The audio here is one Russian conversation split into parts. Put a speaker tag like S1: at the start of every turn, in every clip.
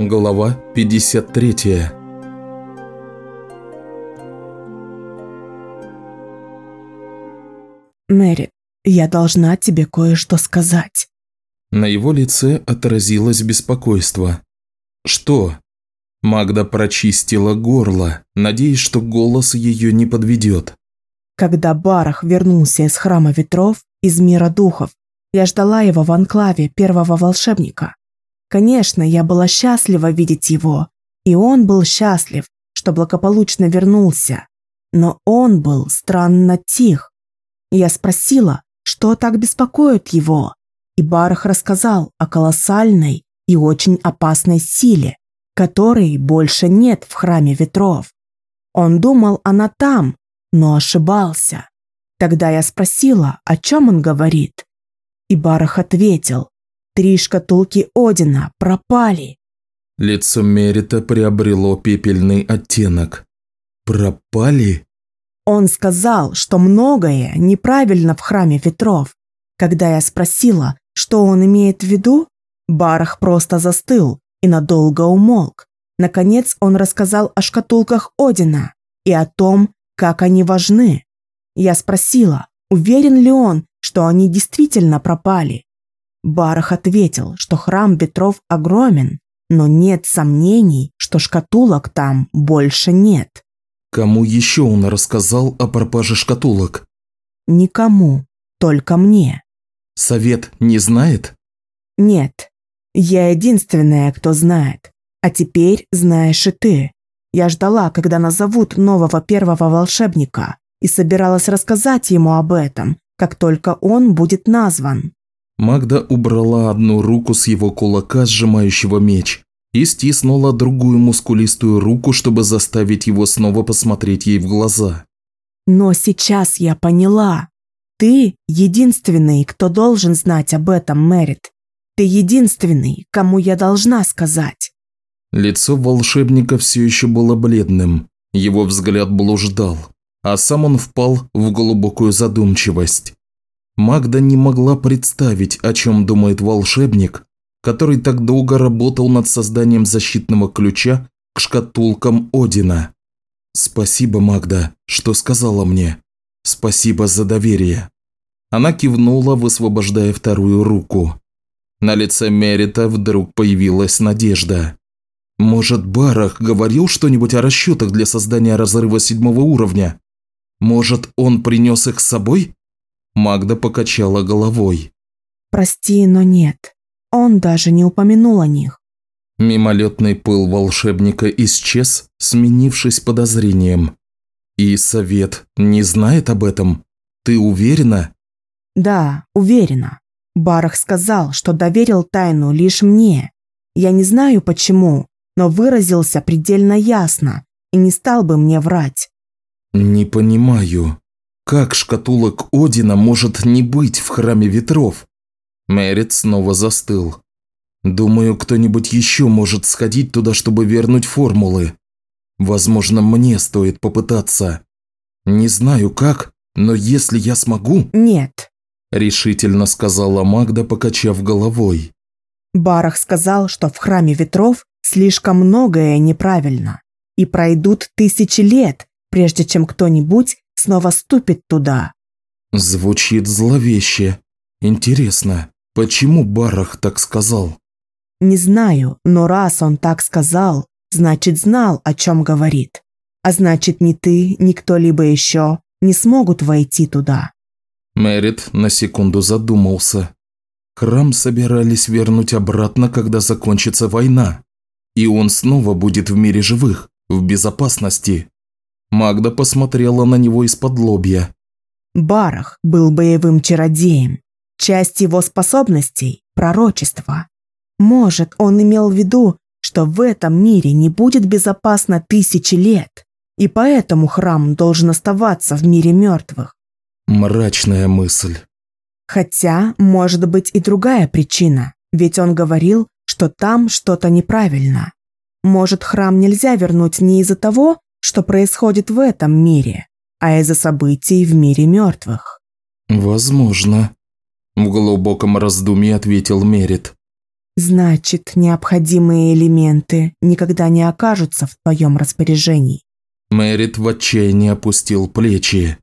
S1: Глава 53
S2: Мэри, я должна тебе кое-что сказать.
S1: На его лице отразилось беспокойство. Что? Магда прочистила горло, надеясь, что голос ее не подведет.
S2: Когда Барах вернулся из Храма Ветров, из мира духов, я ждала его в анклаве первого волшебника. Конечно, я была счастлива видеть его, и он был счастлив, что благополучно вернулся. Но он был странно тих. Я спросила, что так беспокоит его, и Барах рассказал о колоссальной и очень опасной силе, которой больше нет в Храме Ветров. Он думал, она там, но ошибался. Тогда я спросила, о чем он говорит. И Барах ответил, Три шкатулки Одина пропали.
S1: Лицо Мерита приобрело пепельный оттенок. Пропали?
S2: Он сказал, что многое неправильно в храме ветров. Когда я спросила, что он имеет в виду, Барах просто застыл и надолго умолк. Наконец он рассказал о шкатулках Одина и о том, как они важны. Я спросила, уверен ли он, что они действительно пропали. Барах ответил, что храм ветров огромен, но нет сомнений, что шкатулок там больше нет.
S1: Кому еще он рассказал о пропаже шкатулок?
S2: Никому, только мне.
S1: Совет не знает?
S2: Нет, я единственная, кто знает. А теперь знаешь и ты. Я ждала, когда назовут нового первого волшебника, и собиралась рассказать ему об этом, как только он будет назван.
S1: Магда убрала одну руку с его кулака, сжимающего меч, и стиснула другую мускулистую руку, чтобы заставить его снова посмотреть ей в глаза.
S2: «Но сейчас я поняла. Ты единственный, кто должен знать об этом, Мэрит. Ты единственный, кому я должна сказать».
S1: Лицо волшебника все еще было бледным, его взгляд блуждал, а сам он впал в глубокую задумчивость. Магда не могла представить, о чем думает волшебник, который так долго работал над созданием защитного ключа к шкатулкам Одина. «Спасибо, Магда, что сказала мне. Спасибо за доверие». Она кивнула, высвобождая вторую руку. На лице Мерита вдруг появилась надежда. «Может, Барах говорил что-нибудь о расчетах для создания разрыва седьмого уровня? Может, он принес их с собой?» Магда покачала головой.
S2: «Прости, но нет. Он даже не упомянул о них».
S1: Мимолетный пыл волшебника исчез, сменившись подозрением. «И совет не знает об этом? Ты уверена?»
S2: «Да, уверена. Барах сказал, что доверил тайну лишь мне. Я не знаю почему, но выразился предельно ясно и не стал бы мне врать».
S1: «Не понимаю», как шкатулок Одина может не быть в Храме Ветров? Мерит снова застыл. Думаю, кто-нибудь еще может сходить туда, чтобы вернуть формулы. Возможно, мне стоит попытаться. Не знаю как, но если я смогу...
S2: Нет,
S1: решительно сказала Магда, покачав головой.
S2: Барах сказал, что в Храме Ветров слишком многое неправильно. И пройдут тысячи лет, прежде чем кто-нибудь снова ступит туда.
S1: Звучит зловеще. Интересно, почему Барах так сказал?
S2: Не знаю, но раз он так сказал, значит знал, о чем говорит. А значит, ни ты, ни кто-либо еще не смогут войти туда.
S1: Мэрит на секунду задумался. Храм собирались вернуть обратно, когда закончится война. И он снова будет в мире живых, в безопасности. Магда посмотрела на него из-под лобья.
S2: Барах был боевым чародеем. Часть его способностей – пророчество. Может, он имел в виду, что в этом мире не будет безопасно тысячи лет, и поэтому храм должен оставаться в мире мертвых.
S1: Мрачная мысль.
S2: Хотя, может быть и другая причина, ведь он говорил, что там что-то неправильно. Может, храм нельзя вернуть не из-за того, что происходит в этом мире, а из-за событий в мире мертвых.
S1: Возможно. В глубоком раздумье ответил Мерит.
S2: Значит, необходимые элементы никогда не окажутся в твоем распоряжении.
S1: Мэрит в отчаянии опустил плечи.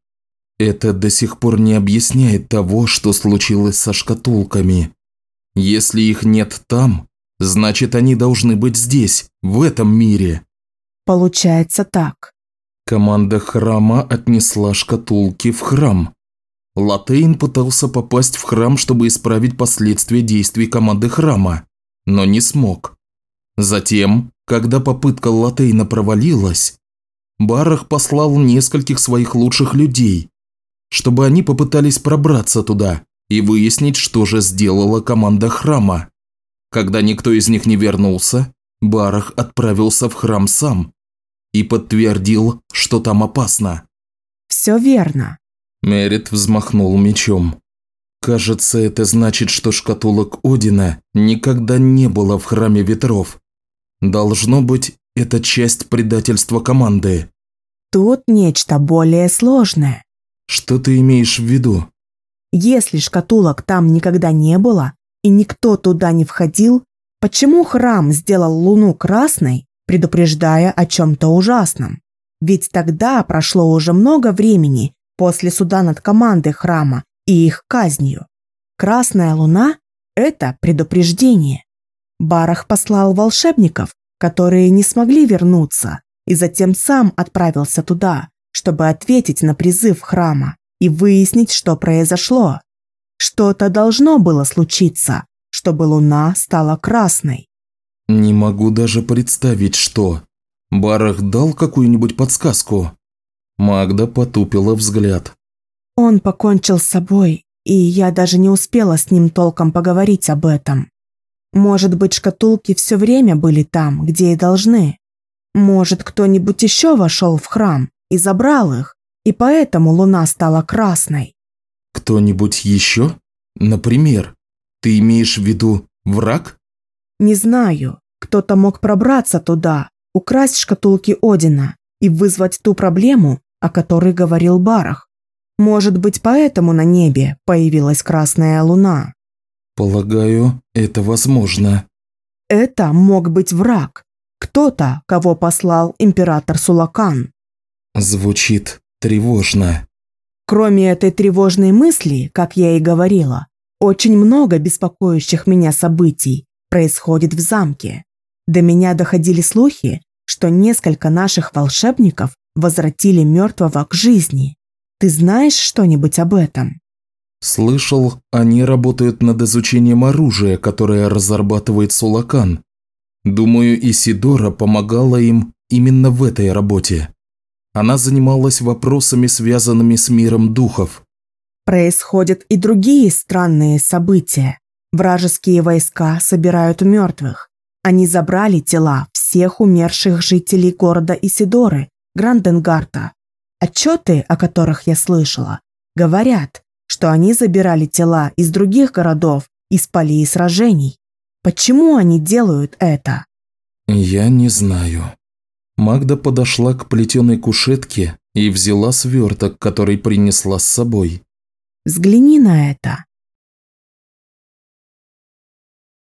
S1: Это до сих пор не объясняет того, что случилось со шкатулками. Если их нет там, значит они должны быть здесь, в этом мире.
S2: Получается так.
S1: Команда храма отнесла шкатулки в храм. Латейн пытался попасть в храм, чтобы исправить последствия действий команды храма, но не смог. Затем, когда попытка Латейна провалилась, Барах послал нескольких своих лучших людей, чтобы они попытались пробраться туда и выяснить, что же сделала команда храма. Когда никто из них не вернулся, Барах отправился в храм сам и подтвердил, что там опасно.
S2: «Все верно»,
S1: Мерит взмахнул мечом. Кажется, это значит, что шкатулок Одина никогда не было в Храме Ветров. Должно быть, это часть предательства команды.
S2: Тут нечто более сложное.
S1: Что ты имеешь в виду?
S2: Если шкатулок там никогда не было, и никто туда не входил, почему храм сделал Луну красной, предупреждая о чем-то ужасном? Ведь тогда прошло уже много времени, после суда над командой храма и их казнью. Красная луна – это предупреждение. Барах послал волшебников, которые не смогли вернуться, и затем сам отправился туда, чтобы ответить на призыв храма и выяснить, что произошло. Что-то должно было случиться, чтобы луна стала красной.
S1: Не могу даже представить, что. Барах дал какую-нибудь подсказку? Магда потупила взгляд.
S2: Он покончил с собой, и я даже не успела с ним толком поговорить об этом. Может быть, шкатулки все время были там, где и должны. Может, кто-нибудь еще вошел в храм и забрал их, и поэтому луна стала красной.
S1: Кто-нибудь еще? Например, ты имеешь в виду враг?
S2: Не знаю. Кто-то мог пробраться туда, украсть шкатулки Одина и вызвать ту проблему, о которой говорил Барах. Может быть, поэтому на небе появилась красная луна.
S1: Полагаю, это возможно.
S2: Это мог быть враг. Кто-то, кого послал император Сулакан.
S1: Звучит тревожно.
S2: Кроме этой тревожной мысли, как я и говорила, очень много беспокоящих меня событий происходит в замке. До меня доходили слухи, что несколько наших волшебников возвратили мертвого к жизни. Ты знаешь что-нибудь об этом?
S1: Слышал, они работают над изучением оружия, которое разрабатывает Сулакан. Думаю, Исидора помогала им именно в этой работе. Она занималась вопросами, связанными с миром духов.
S2: Происходят и другие странные события. Вражеские войска собирают мертвых. Они забрали тела всех умерших жителей города Исидоры Гранденгарта. Отчеты, о которых я слышала, говорят, что они забирали тела из других городов, из полей сражений. Почему они делают это?
S1: Я не знаю. Магда подошла к плетеной кушетке и взяла сверток, который принесла с собой.
S2: Взгляни на это.